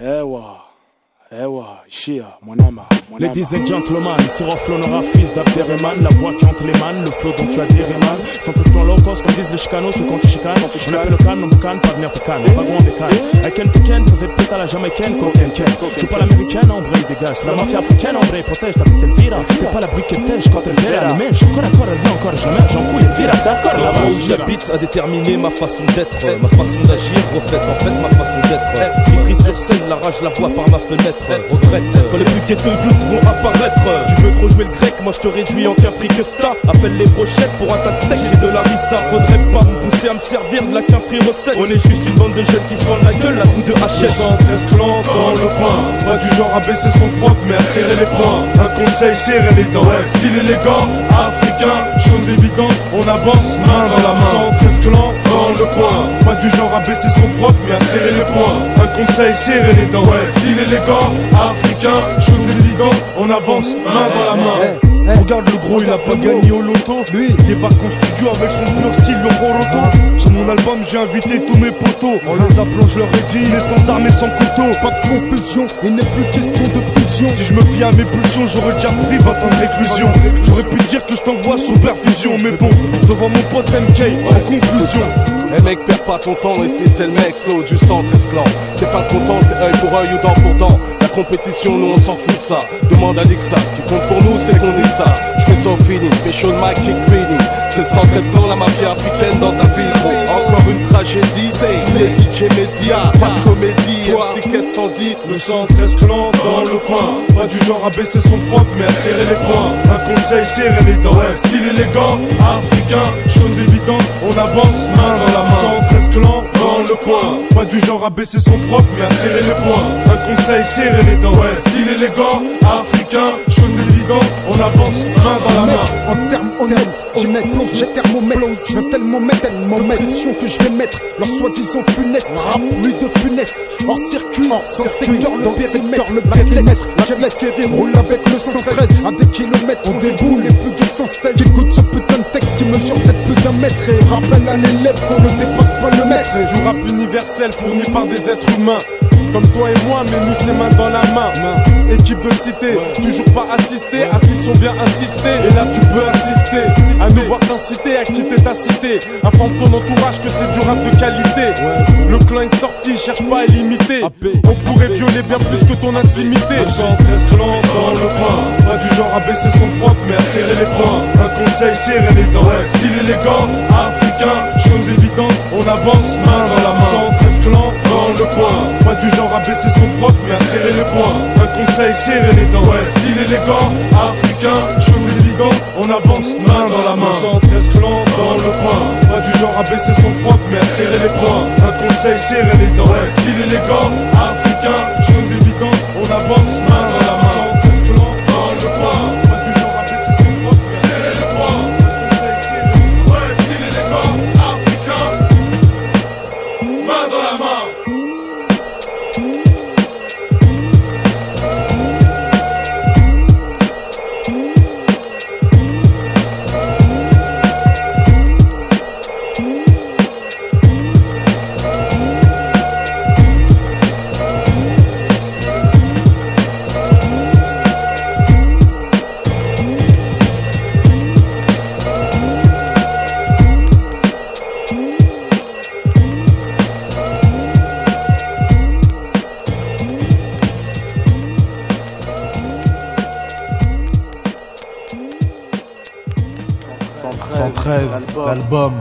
Ewa, ewa, Shia, Monama, Monama. Ladies and gentlemen, ici Roflonora, fils d'Abderrahman, la voix qui hante les man, le flow dont tu as dit Rayman. Sont esclans low cost, comme disent les chicanos, ceux quand tu chicanes. On appelle le can, on boucan, pas venir te canne, les wagons en bécane. I can to ken, sans être pétale à la jamaïcaine, cocaine ken. Je suis pas l'américaine, en vrai, dégage. C'est la mafia africaine, en vrai, protège ta petite Elvira. T'es pas la briquetèche quand elle verra. Mec, je suis encore elle vient encore, je la mets, j'en couille, Elvira, c'est encore la Là où j'habite a déterminé ma façon d'être, ma façon d'agir, reflète en fait ma façon d'être. Vitry sur scène, la rage la voix par ma fenêtre. Retraite, quand les plus ghetto youth vont apparaître. Tu veux trop jouer le grec, moi je te réduis en qu'un Appelle les brochettes pour un tas de steak, j'ai de la rissa. Faudrait pas me pousser à me servir de la quinfri recette. On est juste une bande de jeunes qui se vendent la gueule à coup de HS. 113 clans dans le coin Pas du genre à baisser son froc mais à serrer les poings Un conseil, serrer les dents ouais, Style élégant, africain, chose évidente On avance, main dans la main 113 clans dans le coin Pas du genre à baisser son froc mais à serrer les poings Un conseil, serrer les dents ouais, Style élégant, africain, chose évidente On avance, main dans la main Regarde le gros, il a pas gagné au loto. Lui, il débarque en studio avec son pur style Lororoto. Sur mon album, j'ai invité tous mes potos. En les appelant, je leur ai dit, il est sans armes et sans couteau. Pas de confusion, il n'est plus question de fusion. Si je me fie à mes pulsions, j'aurais déjà pris 20 ans de réclusion. J'aurais pu dire que je t'envoie sous perfusion, mais bon, devant mon pote MK, en conclusion. Eh mec, perds pas ton temps, ici c'est le mec slow du centre esclan. T'es pas content, c'est œil pour œil ou dent pour dent. La compétition, nous on s'en fout de ça. Demande à Nixa, ce qui compte pour nous, c'est qu'on dit ça. Je fais ça au feeling, pécho de ma kick reading. C'est le centre esclan, la mafia africaine dans ta ville, gros. Encore une tragédie, c'est les DJ médias, pas de comédie. MC, qu'est-ce t'en dis? Le 113 clans dans le coin Pas du genre à baisser son froc mais à serrer les poings Conseil, serrer les dents ouais, Style élégant, africain, chose évidente. On avance, main dans la main. 113 clans dans le coin. Pas du genre à baisser son froc mais à serrer les poings. Un conseil, serrer les dents ouais, Style élégant, africain, chose évidente. On avance, main dans la main. En termes honnêtes, j'explose mes thermomètres Je veux tellement mettre tellement pression que je vais mettre Leur soi-disant funeste. Rap, lui de funeste Hors circuit, sans secteur, le périmètre Le périmètre, la jet roule avec le 113 À des kilomètres, on déboule les plus de 100 thèses J'écoute ce putain de texte qui mesure peut-être plus d'un mètre Et rappelle à l'élève qu'on ne dépasse pas le maître Du rap universel fourni par des êtres humains comme toi et moi, mais nous c'est main dans la main. Équipe de cité, toujours pas assisté. Assis, on vient insister. Et là, tu peux assister. À nous voir t'inciter à quitter ta cité. Informe ton entourage que c'est du rap de qualité. Le clan est sorti, cherche pas à limiter. On pourrait violer bien plus que ton intimité. 113 clans dans le coin. Pas du genre à baisser son froc, mais à serrer les poings. Un conseil, serrer les dents. Style élégant, africain, chose évidente. On avance, main. Un conseil, serrer les dents. Ouais, style élégant, africain, chose évidente. On avance, main dans la main. 113 clans dans le coin. Pas du genre à baisser son froc, mais à serrer les poings. Un conseil, serrer les dents. Ouais, style élégant, 113, l'album.